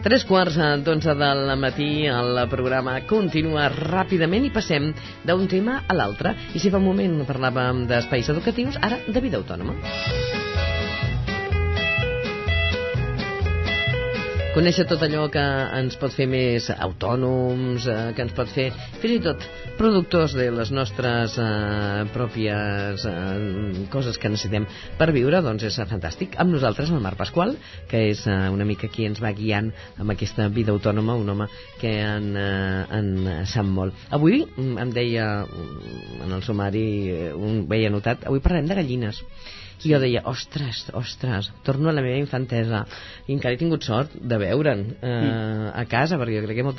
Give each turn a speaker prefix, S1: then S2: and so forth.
S1: Tres quarts d'onze del matí el programa continua ràpidament i passem d'un tema a l'altre. I si fa un moment parlàvem d'espais educatius, ara de vida autònoma. Conèixer tot allò que ens pot fer més autònoms, eh, que ens pot fer fins i tot productors de les nostres eh, pròpies eh, coses que necessitem per viure, doncs és fantàstic. Amb nosaltres el Marc Pasqual, que és eh, una mica qui ens va guiant amb aquesta vida autònoma, un home que en, eh, en sap molt. Avui mm, em deia mm, en el sumari, eh, un, veia notat, avui parlem de gallines i jo deia, ostres, ostres, torno a la meva infantesa. I encara he tingut sort de veure'n eh, a casa perquè jo crec que molta